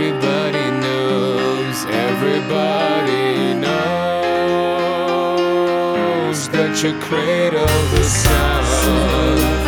Everybody knows, everybody knows that you cradle the sun.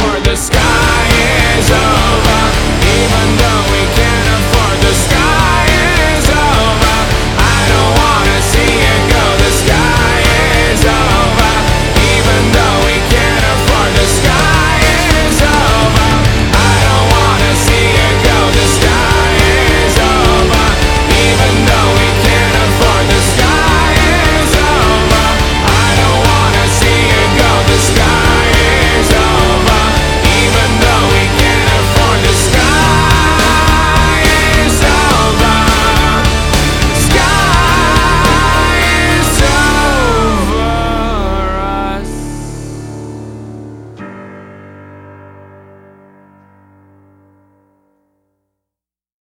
the sky is over, even though.